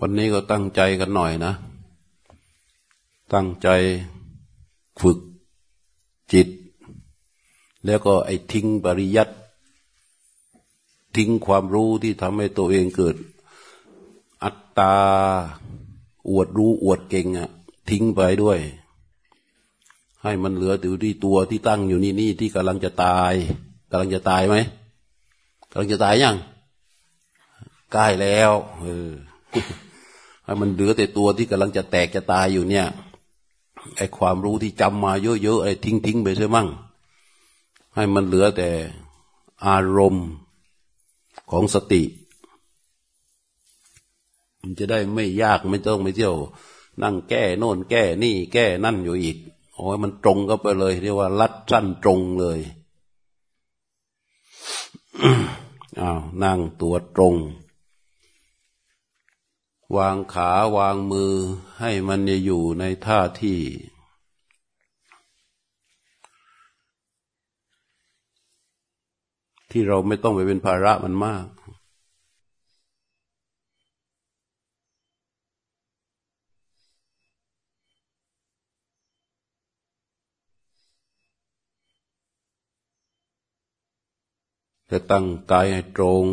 วันนี้ก็ตั้งใจกันหน่อยนะ ตั้งใจฝึกจิต แล้วก็ไอ้ทิ้งปริยัติ ทิ้งความรู้ที่ทำให้ตัวเองเกิด อัตตา อวดรู้อวดเก่งอะทิ้งไปด้วย ให้มันเหลือแต่ที่ตัวที่ตั้งอยู่นี่นี่ที่กำลังจะตายกำลังจะตายไหมกำลังจะตายยังใกล้แล้ว เออ มันเหลือแต่ตัวที่กำลังจะแตกจะตายอยู่เนี่ยไอ้ความรู้ที่จำมาเยอะๆไอ้ทิ้งทิ้งไปเสียมั่ง ให้มันเหลือแต่อารมณ์ของสติ มันจะได้ไม่ยากไม่ต้องไปเที่ยว นั่งแก้โน่นแก้นี่แก้นั่นอยู่อีกโอ้ยมันตรงก็ไปเลย เรียกว่า ลัดสั้นตรงเลยอ้าวนั่งตัวตรง วางขาวางมือให้มันอยู่ในท่าที่ ที่เราไม่ต้องไปเป็นภาระมันมากจะตั้งกายให้ตรง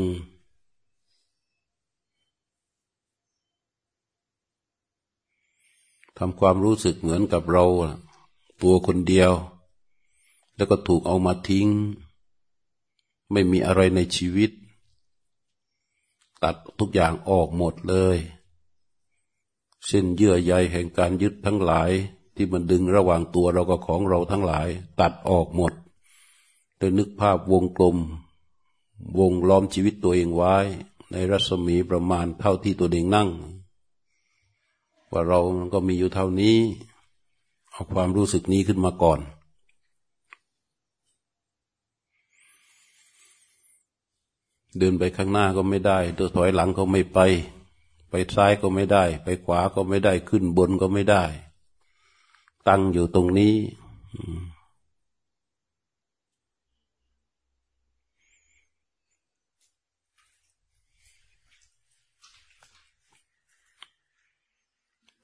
ทำความรู้สึกเหมือนกับเรา ตัวคนเดียว แล้วก็ถูกเอามาทิ้ง ไม่มีอะไรในชีวิต ตัดทุกอย่างออกหมดเลยเส้นเยื่อใยแห่งการยึดทั้งหลาย ที่มันดึงระหว่างตัวเรากับของเราทั้งหลาย ตัดออกหมดโดยนึกภาพวงกลม วงล้อมชีวิตตัวเองไว้ ในรัศมีประมาณเท่าที่ตัวเองนั่ง ว่าเรามันก็มีอยู่เท่านี้ เอาความรู้สึกนี้ขึ้นมาก่อน เดินไปข้างหน้าก็ไม่ได้ตัวถอยหลังก็ไม่ไป ไปซ้ายก็ไม่ได้ ไปขวาก็ไม่ได้ขึ้นบนก็ไม่ได้ ตั้งอยู่ตรงนี้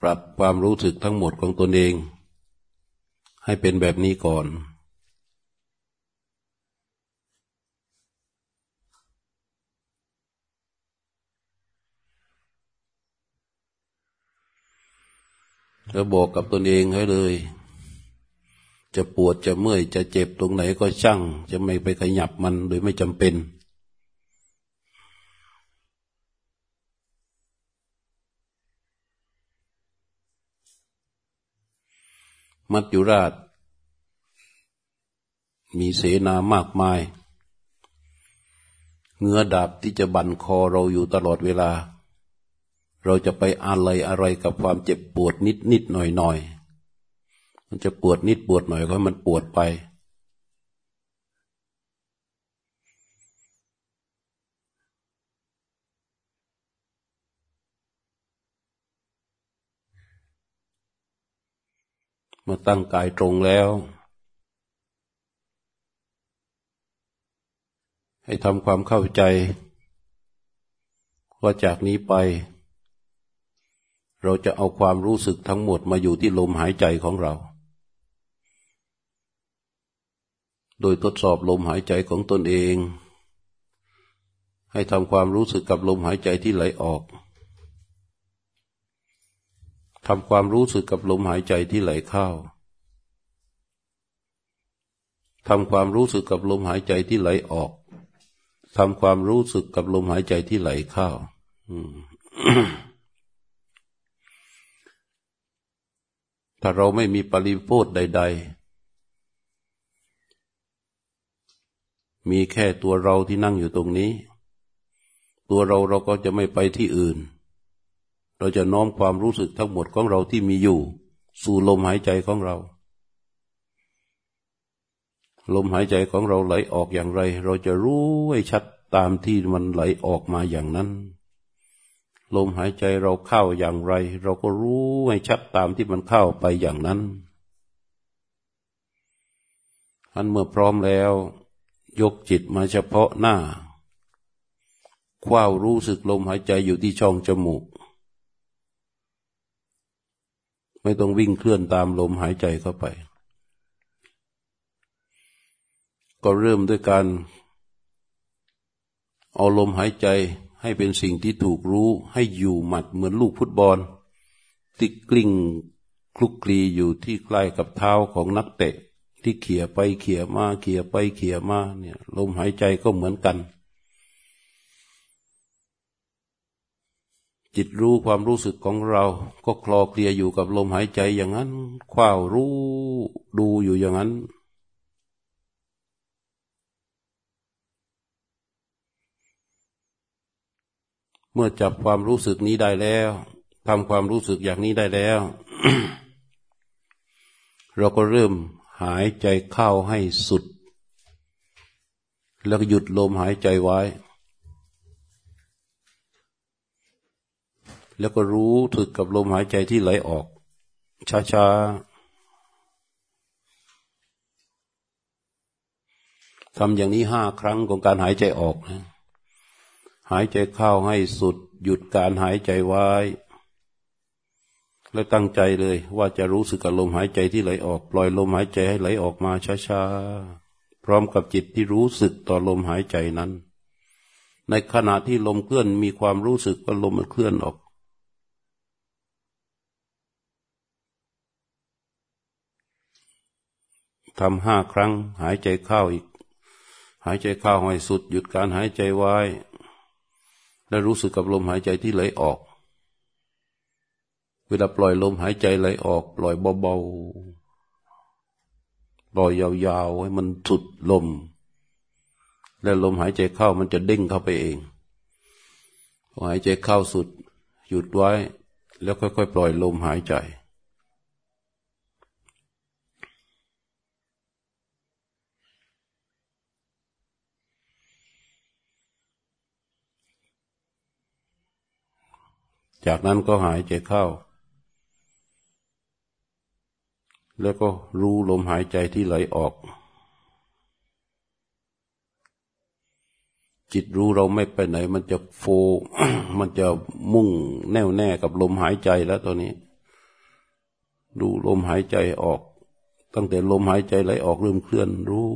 ปรับความรู้สึกทั้งหมดของตนเอง ให้เป็นแบบนี้ก่อน แล้วบอกกับตนเองให้เลย จะปวดจะเมื่อยจะเจ็บตรงไหนก็ช่าง จะไม่ไปขยับมันโดยไม่จำเป็น มัจจุราช มีเสนามากมาย เงื้อดาบที่จะบั่นคอเราอยู่ตลอดเวลา เราจะไปอะไรอะไรกับความเจ็บปวดนิดนิดหน่อยหน่อยมันจะปวดนิดปวดหน่อยก็มันปวดไป มาตั้งกายตรงแล้ว ให้ทำความเข้าใจ ว่าจากนี้ไป เราจะเอาความรู้สึกทั้งหมดมาอยู่ที่ลมหายใจของเรา โดยทดสอบลมหายใจของตนเอง ให้ทำความรู้สึกกับลมหายใจที่ไหลออก ทำความรู้สึกกับลมหายใจที่ไหลเข้าทำความรู้สึกกับลมหายใจที่ไหลออกทำความรู้สึกกับลมหายใจที่ไหลเข้าถ้าเราไม่มีปริโภทใด ๆ มีแค่ตัวเราที่นั่งอยู่ตรงนี้ ตัวเราเราก็จะไม่ไปที่อื่น เราจะน้อมความรู้สึกทั้งหมดของเราที่มีอยู่ สู่ลมหายใจของเรา ลมหายใจของเราไหลออกอย่างไร เราจะรู้ให้ชัดตามที่มันไหลออกมาอย่างนั้น ลมหายใจเราเข้าอย่างไร เราก็รู้ให้ชัดตามที่มันเข้าไปอย่างนั้นอันเมื่อพร้อมแล้ว ยกจิตมาเฉพาะหน้าคว้ารู้สึกลมหายใจอยู่ที่ช่องจมูก ไม่ต้องวิ่งเคลื่อนตามลมหายใจเข้าไป ก็เริ่มด้วยการ เอาลมหายใจให้เป็นสิ่งที่ถูกรู้ให้อยู่หมัดเหมือนลูกฟุตบอลที่กลิ้งคลุกคลีอยู่ที่ใกล้กับเท้าของนักเตะ ที่เขี่ยไปเขี่ยมาเขี่ยไปเขี่ยมาเนี่ยลมหายใจก็เหมือนกัน จิตรู้ความรู้สึกของเรา ก็คลอเคลียอยู่กับลมหายใจอย่างนั้นคว้ารู้ดูอยู่อย่างนั้น เมื่อจับความรู้สึกนี้ได้แล้วทำความรู้สึกอย่างนี้ได้แล้ว เราก็เริ่มหายใจเข้าให้สุด แล้วก็หยุดลมหายใจไว้ แล้วก็รู้ถึกกับลมหายใจที่ไหลออก ช้าๆทำอย่างนี้ห้าครั้งของการหายใจออกนะหายใจเข้าให้สุด หยุดการหายใจไว้ แล้วตั้งใจเลยว่าจะรู้สึกกับลมหายใจที่ไหลออก ปล่อยลมหายใจให้ไหลออกมาช้าๆ พร้อมกับจิตที่รู้สึกต่อลมหายใจนั้น ในขณะที่ลมเคลื่อนมีความรู้สึกว่าลมมันเคลื่อนออก ทำห้าครั้ง หายใจเข้าอีก หายใจเข้าให้สุด หยุดการหายใจไว้ และรู้สึกกับลมหายใจที่ไหลออก เวลาปล่อยลมหายใจไหลออก ปล่อยเบาๆ ปล่อยยาวๆ ให้มันสุดลม และลมหายใจเข้ามันจะเด้งเข้าไปเองหายใจเข้าสุด หยุดไว้ แล้วค่อยๆ ปล่อยลมหายใจ จากนั้นก็หายใจเข้า แล้วก็รู้ลมหายใจที่ไหลออก จิตรู้เราไม่ไปไหน มันจะโฟ มันจะมุ่งแน่วแน่กับลมหายใจแล้วตอนนี้ ดูลมหายใจออก ตั้งแต่ลมหายใจไหลออกเริ่มเคลื่อนรู้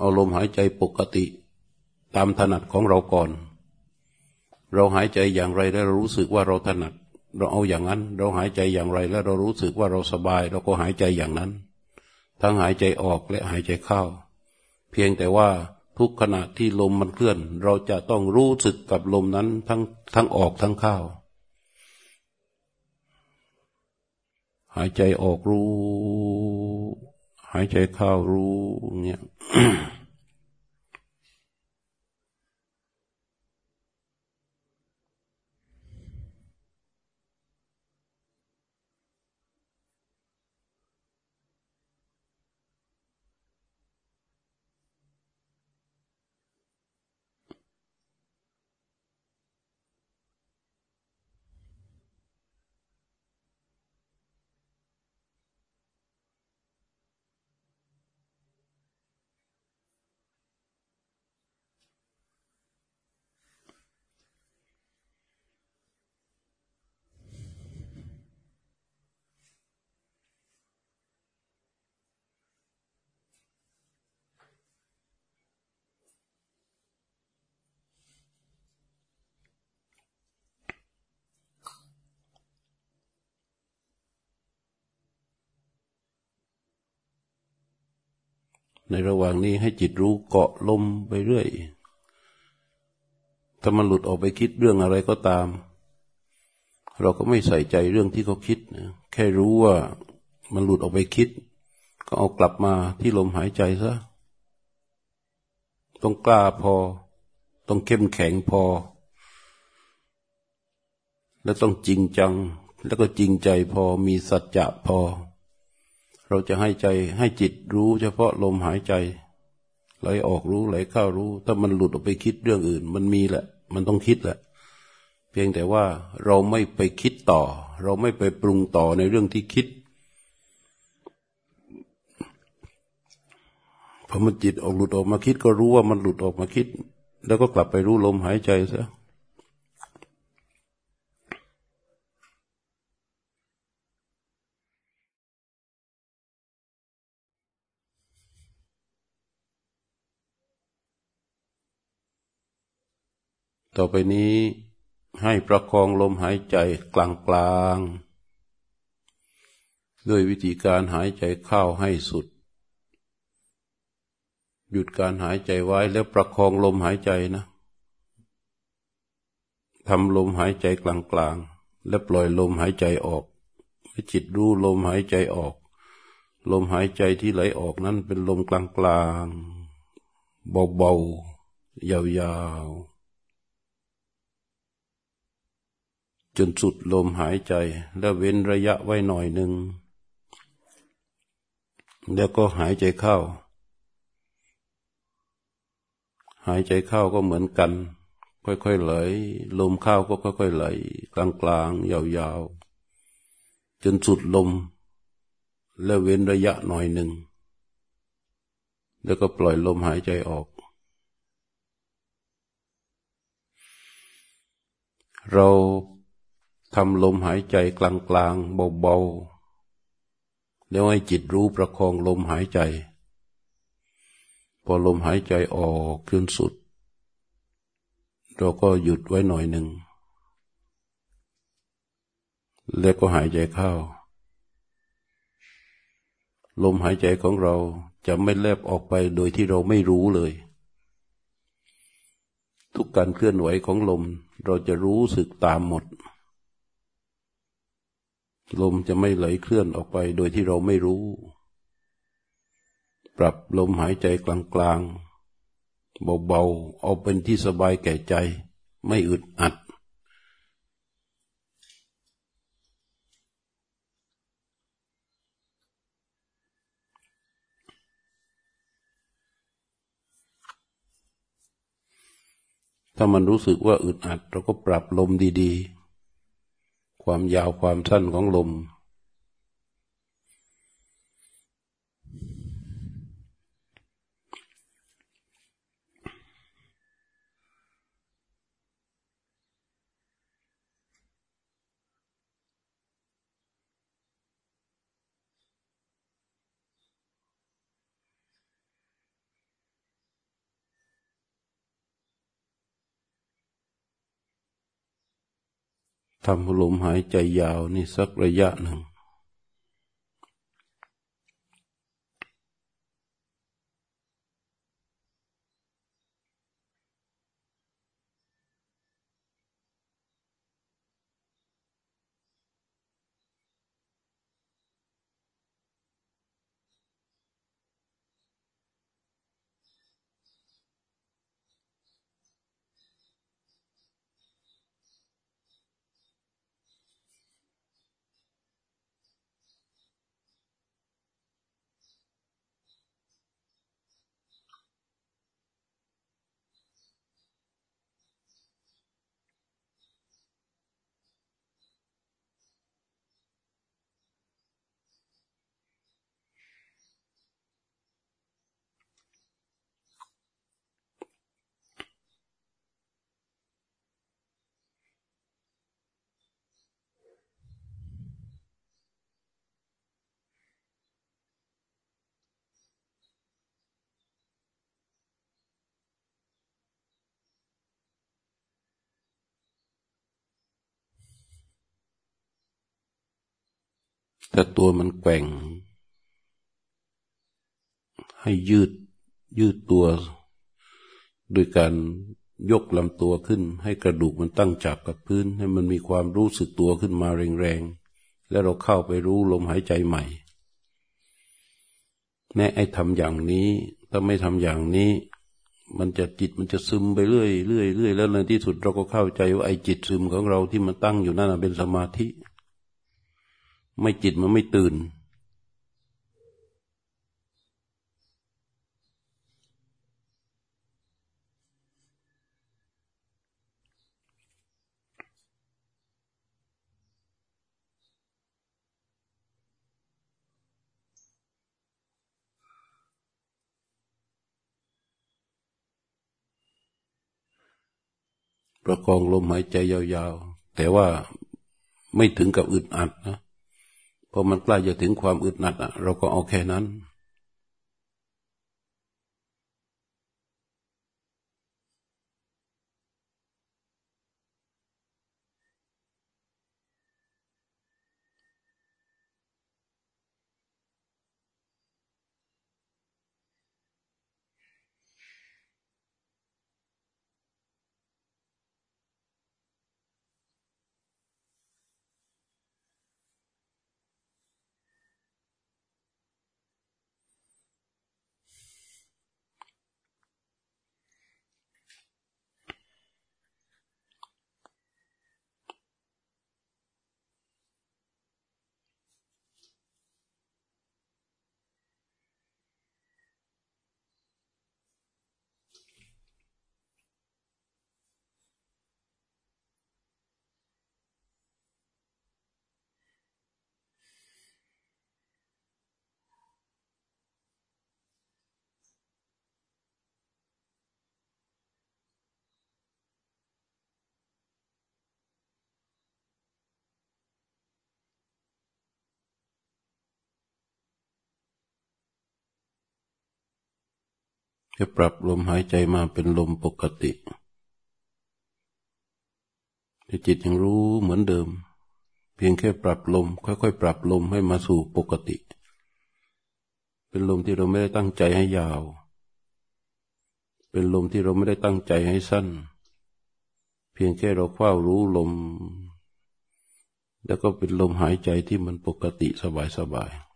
เอาลมหายใจปกติ ตามถนัดของเราก่อน เราหายใจอย่างไรแล้วเรารู้สึกว่าเราถนัด เราเอาอย่างนั้น เราหายใจอย่างไรแล้วเรารู้สึกว่าเราสบาย เราก็หายใจอย่างนั้น ทั้งหายใจออกและหายใจเข้า เพียงแต่ว่าทุกขณะที่ลมมันเคลื่อน เราจะต้องรู้สึกกับลมนั้นทั้งทั้งออกทั้งเข้าหายใจออกรู้ หายใจเข้ารู้เนี่ย ในระหว่างนี้ให้จิตรู้เกาะลมไปเรื่อย ถ้ามันหลุดออกไปคิดเรื่องอะไรก็ตาม เราก็ไม่ใส่ใจเรื่องที่เขาคิดแค่รู้ว่ามันหลุดออกไปคิด ก็เอากลับมาที่ลมหายใจซะ ต้องกล้าพอ ต้องเข้มแข็งพอ และต้องจริงจัง แล้วก็จริงใจพอมีสัจจะพอ เราจะให้ใจให้จิตรู้เฉพาะลมหายใจไหลออกรู้ไหลเข้ารู้ ถ้ามันหลุดออกไปคิดเรื่องอื่น มันมีแหละ มันต้องคิดแหละ เพียงแต่ว่าเราไม่ไปคิดต่อ เราไม่ไปปรุงต่อในเรื่องที่คิดพอมันจิตออกหลุดออกมาคิดก็รู้ว่ามันหลุดออกมาคิด แล้วก็กลับไปรู้ลมหายใจซะ ต่อไปนี้ให้ประคองลมหายใจกลางๆด้วยวิธีการหายใจเข้าให้สุด หยุดการหายใจไว้แล้วประคองลมหายใจนะทำลมหายใจกลางๆและปล่อยลมหายใจออกให้จิตรู้ลมหายใจออก ลมหายใจที่ไหลออกนั้นเป็นลมกลางๆเบาๆยาวๆ จนสุดลมหายใจ แล้วเว้นระยะไว้หน่อยหนึ่ง แล้วก็หายใจเข้า หายใจเข้าก็เหมือนกัน ค่อยๆไหล ลมเข้าก็ค่อยๆไหล กลางๆ ยาวๆ จนสุดลม แล้วเว้นระยะหน่อยหนึ่ง แล้วก็ปล่อยลมหายใจออกเรา ทำลมหายใจกลางๆเบาๆ แล้วให้จิตรู้ประคองลมหายใจ พอลมหายใจออกขึ้นสุด เราก็หยุดไว้หน่อยหนึ่ง แล้วก็หายใจเข้า ลมหายใจของเราจะไม่แลบออกไปโดยที่เราไม่รู้เลย ทุกการเคลื่อนไหวของลมเราจะรู้สึกตามหมด ลมจะไม่ไหลเคลื่อนออกไปโดยที่เราไม่รู้ ปรับลมหายใจกลางๆ เบาๆ เอาเป็นที่สบายแก่ใจ ไม่อึดอัด ถ้ามันรู้สึกว่าอึดอัด เราก็ปรับลมดี ๆ ความยาวความสั้นของลม ทำลมหายใจยาวนี่สักระยะหนึ่ง แต่ตัวมันแกว่ง ให้ยืดยืดตัวโดยการยกลำตัวขึ้น ให้กระดูกมันตั้งจับกับพื้น ให้มันมีความรู้สึกตัวขึ้นมาแรงๆ แล้วเราเข้าไปรู้ลมหายใจใหม่แม้ไอ้ทำอย่างนี้ ถ้าไม่ทำอย่างนี้ มันจะจิตมันจะซึมไปเรื่อยเรื่อยเรื่อยแล้วในที่สุดเราก็เข้าใจว่าไอ้จิตซึมของเราที่มันตั้งอยู่นั่นเป็นสมาธิ ไม่จิตมันไม่ตื่น ประคองลมหายใจยาวๆ แต่ว่าไม่ถึงกับอึดอัดนะ พอมันใกล้จะถึงความอึดหนัดอะเราก็เอาแค่นั้น จะปรับลมหายใจมาเป็นลมปกติแต่จิตยังรู้เหมือนเดิม เพียงแค่ปรับลม ค่อยๆ ปรับลมให้มาสู่ปกติ เป็นลมที่เราไม่ได้ตั้งใจให้ยาว เป็นลมที่เราไม่ได้ตั้งใจให้สั้น เพียงแค่เราเฝ้ารู้ลม แล้วก็เป็นลมหายใจที่มันปกติสบายๆ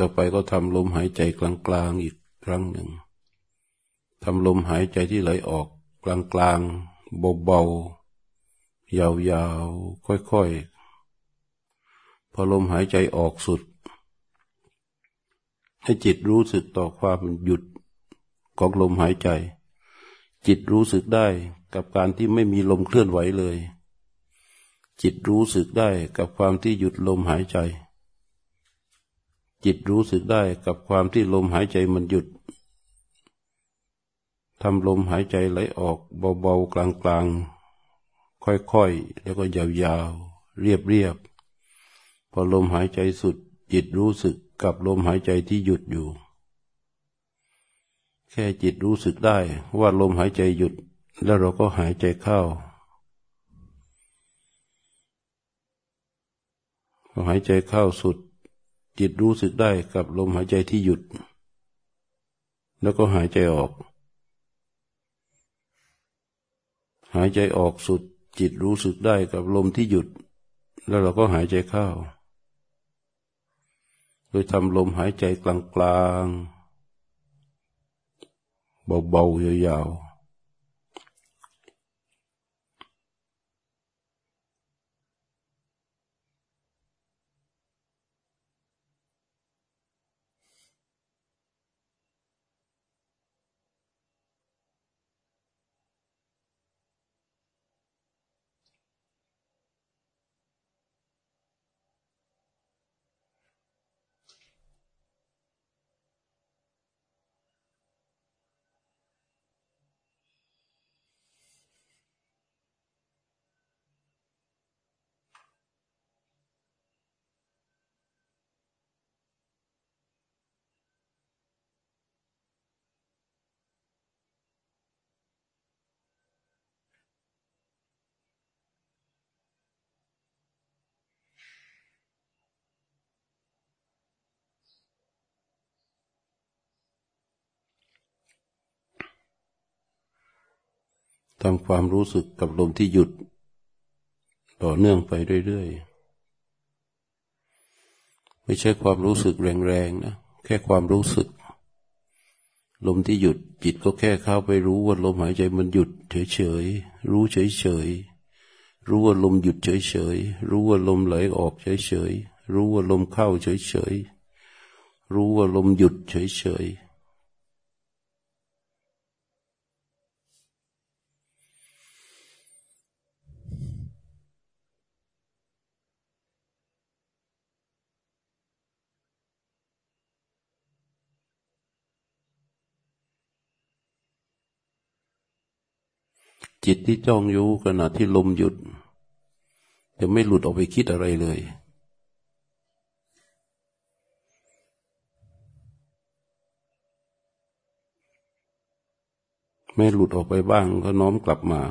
ต่อไปก็ทำลมหายใจกลางๆอีกครั้งหนึ่งทำลมหายใจที่ไหลออกกลางๆเบาๆยาวๆค่อยๆพอลมหายใจออกสุด ให้จิตรู้สึกต่อความหยุดของลมหายใจ จิตรู้สึกได้กับการที่ไม่มีลมเคลื่อนไหวเลย จิตรู้สึกได้กับความที่หยุดลมหายใจ จิตรู้สึกได้กับความที่ลมหายใจมันหยุดทำลมหายใจไหลออกเบาๆกลางๆ ค่อยๆ แล้วก็ยาวๆ เรียบๆ พอลมหายใจสุด จิตรู้สึกกับลมหายใจที่หยุดอยู่ แค่จิตรู้สึกได้ว่าลมหายใจหยุด แล้วเราก็หายใจเข้าหายใจเข้าสุด จิตรู้สึกได้กับลมหายใจที่หยุด แล้วก็หายใจออก หายใจออกสุด จิตรู้สึกได้กับลมที่หยุด แล้วเราก็หายใจเข้า โดยทำลมหายใจกลางๆเบาๆยาวๆ ทำความรู้สึกกับลมที่หยุด ต่อเนื่องไปเรื่อยๆ ไม่ใช่ความรู้สึกแรงๆนะ แค่ความรู้สึก ลมที่หยุด จิตก็แค่เข้าไปรู้ว่าลมหายใจมันหยุดเฉยๆ รู้เฉยๆ รู้ว่าลมหยุดเฉยๆ รู้ว่าลมไหลออกเฉยๆ รู้ว่าลมเข้าเฉยๆ รู้ว่าลมหยุดเฉยๆ จิตที่จ้องอยู่ขณะที่ลมหยุด จะไม่หลุดออกไปคิดอะไรเลย ไม่หลุดออกไปบ้างก็น้อมกลับมา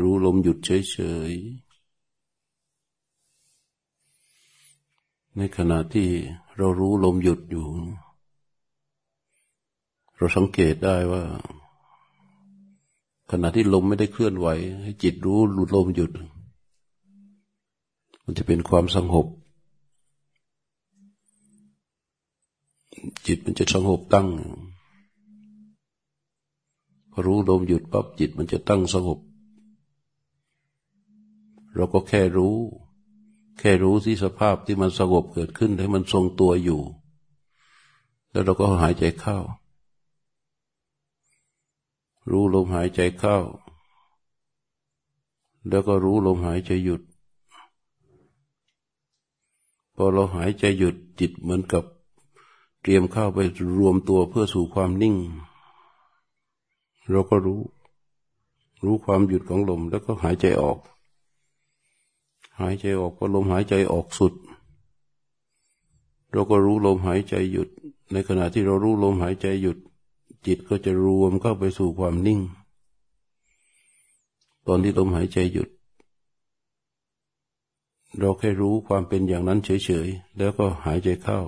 รู้ลมหยุดเฉยๆ ในขณะที่เรารู้ลมหยุดอยู่ เราสังเกตได้ว่า ขณะที่ลมไม่ได้เคลื่อนไหว ให้จิตรู้หลุดลมหยุด มันจะเป็นความสงบจิตมันจะสงบตั้งพอรู้ลมหยุดปั๊บจิตมันจะตั้งสงบ เราก็แค่รู้ แค่รู้ที่สภาพที่มันสงบเกิดขึ้นให้มันทรงตัวอยู่ แล้วเราก็หายใจเข้า รู้ลมหายใจเข้า แล้วก็รู้ลมหายใจหยุด พอเราหายใจหยุดจิตเหมือนกับเตรียมเข้าไปรวมตัวเพื่อสู่ความนิ่ง เราก็รู้ รู้ความหยุดของลมแล้วก็หายใจออก หายใจออกก็ลมหายใจออกสุด เราก็รู้ลมหายใจหยุด ในขณะที่เรารู้ลมหายใจหยุด จิตก็จะรวมเข้าไปสู่ความนิ่ง ตอนที่ลมหายใจหยุด เราแค่รู้ความเป็นอย่างนั้นเฉยๆ แล้วก็หายใจเข้า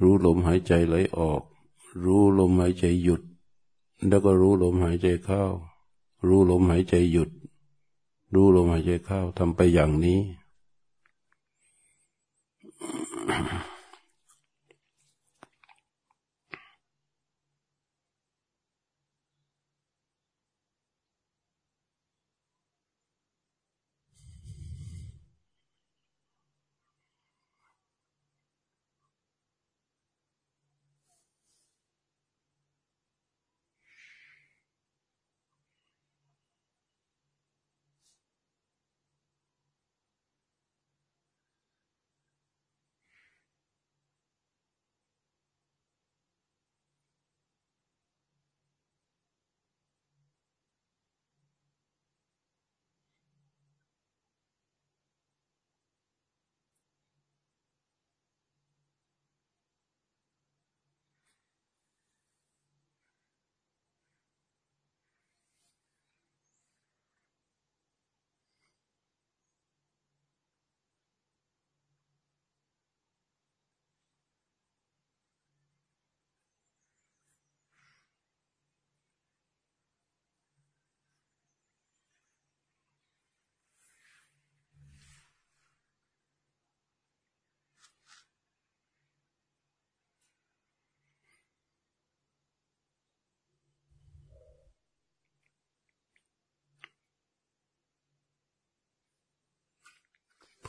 รู้ลมหายใจไหลออก รู้ลมหายใจหยุด แล้วก็รู้ลมหายใจเข้า รู้ลมหายใจหยุด รู้ลมหายใจเข้าทำไปอย่างนี้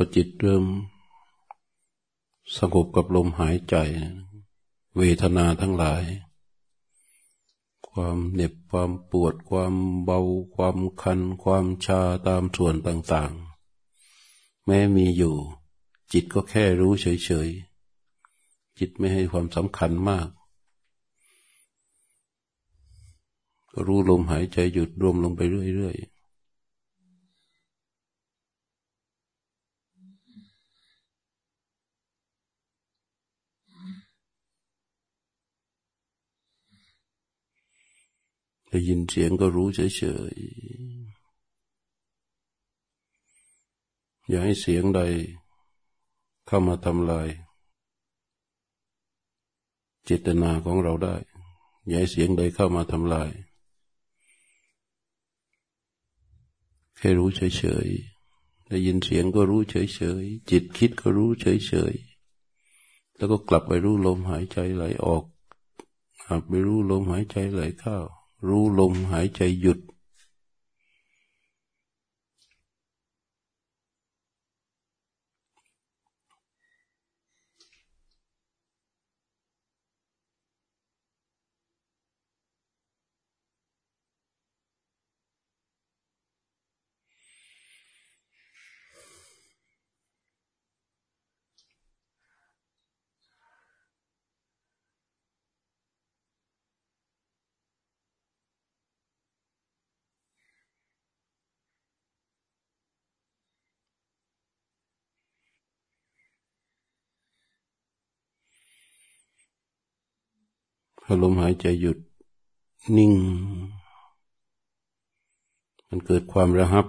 อจิตเริ่มสงบกับลมหายใจ เวทนาทั้งหลาย ความเหน็บความปวดความเบา ความคัน ความชาตามส่วนต่างๆ แม้มีอยู่ จิตก็แค่รู้เฉยๆ จิตไม่ให้ความสำคัญมาก รู้ลมหายใจหยุดรวมลงไปเรื่อยๆ ได้ยินเสียงก็รู้เฉยๆ อย่าให้เสียงใดเข้ามาทำลาย เจตนาของเราได้ อย่าให้เสียงใดเข้ามาทำลาย แค่รู้เฉยๆ ได้ยินเสียงก็รู้เฉยๆ จิตคิดก็รู้เฉยๆ แล้วก็กลับไปรู้ลมหายใจไหลออกกลับไปรู้ลมหายใจไหลเข้า รู้ลมหายใจหยุด ถ้าลมหายใจหยุดนิ่ง มันเกิดความระหับ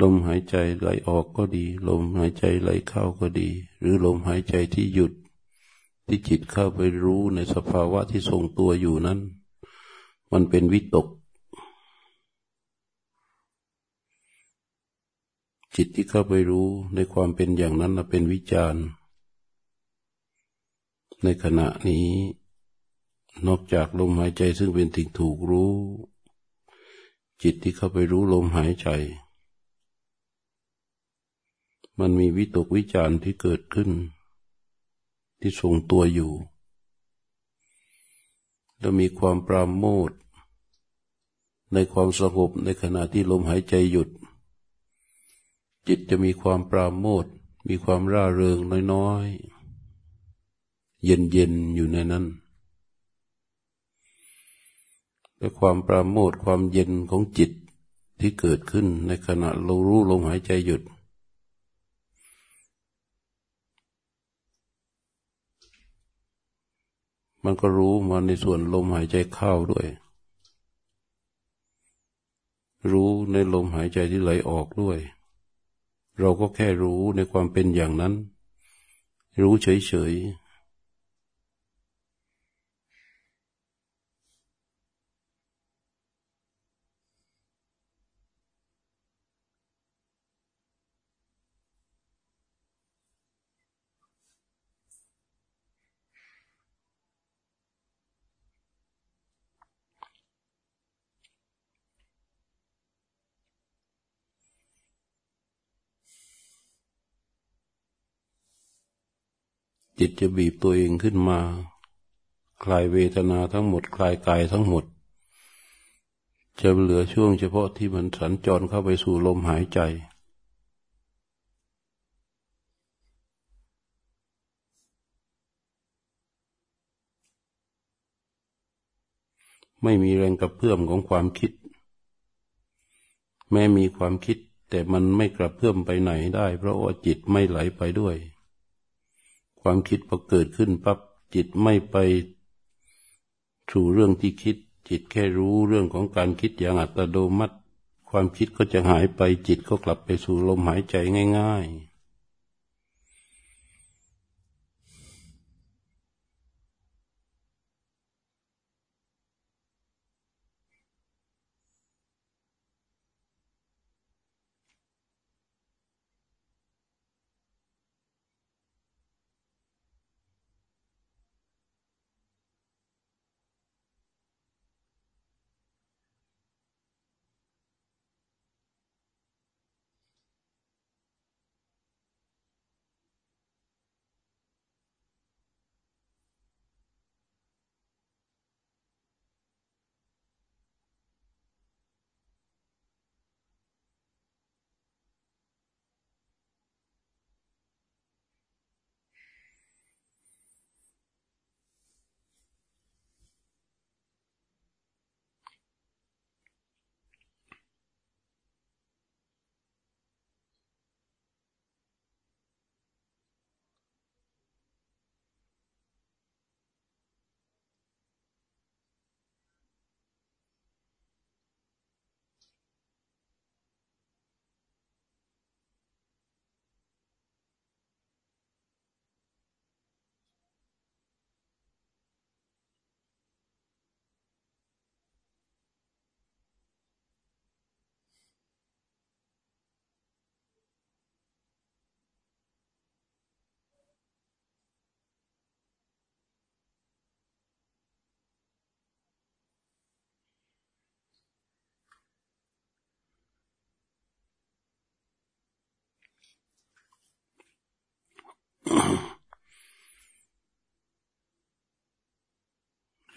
ลมหายใจไหลออกก็ดี ลมหายใจไหลเข้าก็ดี หรือลมหายใจที่หยุด ที่จิตเข้าไปรู้ในสภาวะที่ทรงตัวอยู่นั้น มันเป็นวิตก จิตที่เข้าไปรู้ในความเป็นอย่างนั้นเป็นวิจารณ์ในขณะนี้ นอกจากลมหายใจซึ่งเป็นสิ่งถูกรู้ จิตที่เข้าไปรู้ลมหายใจ มันมีวิตกวิจารณ์ที่เกิดขึ้น ที่ทรงตัวอยู่ แล้วมีความปราโมทในความสงบในขณะที่ลมหายใจหยุด จิตจะมีความปราโมทมีความร่าเริงน้อยๆ เย็นๆ อยู่ในนั้นและความปราโมทความเย็นของจิตที่เกิดขึ้นในขณะเรารู้ลมหายใจหยุด มันก็รู้มาในส่วนลมหายใจเข้าด้วย รู้ในลมหายใจที่ไหลออกด้วย เราก็แค่รู้ในความเป็นอย่างนั้น รู้เฉยๆ จิตจะบีบตัวเองขึ้นมา คลายเวทนาทั้งหมด คลายกายทั้งหมด จะเหลือช่วงเฉพาะที่มันสัญจรเข้าไปสู่ลมหายใจ ไม่มีแรงกระเพื่อมของความคิด แม้มีความคิดแต่มันไม่กระเพื่อมไปไหนได้ เพราะว่าจิตไม่ไหลไปด้วย ความคิดพอเกิดขึ้นปั๊บจิตไม่ไปสู่เรื่องที่คิด จิตแค่รู้เรื่องของการคิดอย่างอัตโนมัติ ความคิดก็จะหายไปจิตก็กลับไปสู่ลมหายใจง่าย ๆ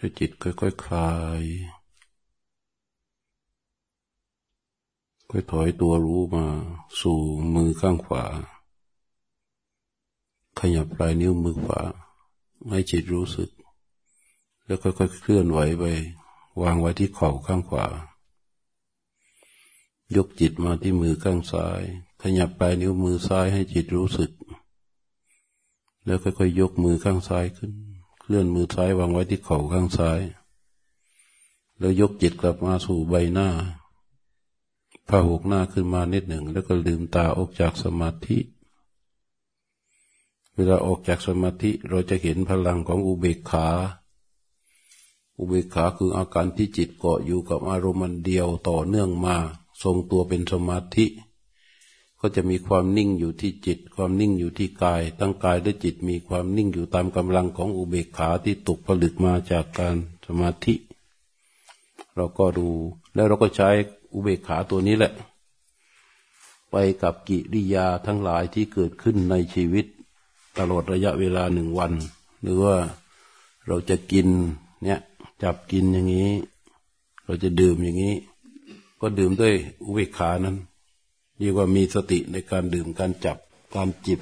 ให้จิตค่อยๆคคลาย ค่อยถอยตัวรู้มา สู่มือข้างขวา ขยับปลายนิ้วมือขวา ให้จิตรู้สึก แล้วค่อยๆเคลื่อนไหวไป วางไว้ที่เข่าข้างขวา ยกจิตมาที่มือข้างซ้าย ขยับปลายนิ้วมือซ้ายให้จิตรู้สึก แล้วค่อยๆยกมือข้างซ้ายขึ้น เคลื่อนมือซ้ายวางไว้ที่เข่าข้างซ้าย แล้วยกจิตกลับมาสู่ใบหน้าพาหกหน้าขึ้นมานิดหนึ่ง แล้วก็ลืมตาออกจากสมาธิ เวลาออกจากสมาธิเราจะเห็นพลังของอุเบกขา อุเบกขาคืออาการที่จิตเกาะอยู่กับอารมณ์เดียวต่อเนื่องมา ทรงตัวเป็นสมาธิ ก็จะมีความนิ่งอยู่ที่จิต ความนิ่งอยู่ที่กาย ตั้งกายและจิตมีความนิ่งอยู่ตามกำลังของอุเบกขาที่ตกผลึกมาจากการสมาธิ เราก็ดูแล้วเราก็ใช้อุเบกขาตัวนี้แหละ ไปกับกิริยาทั้งหลายที่เกิดขึ้นในชีวิต ตลอดระยะเวลาหนึ่งวัน หรือว่าเราจะกินเนี่ยจับกินอย่างนี้ เราจะดื่มอย่างนี้ ก็ดื่มด้วยอุเบกขานั้น เรียกว่ามีสติในการดื่มการจับการจิบ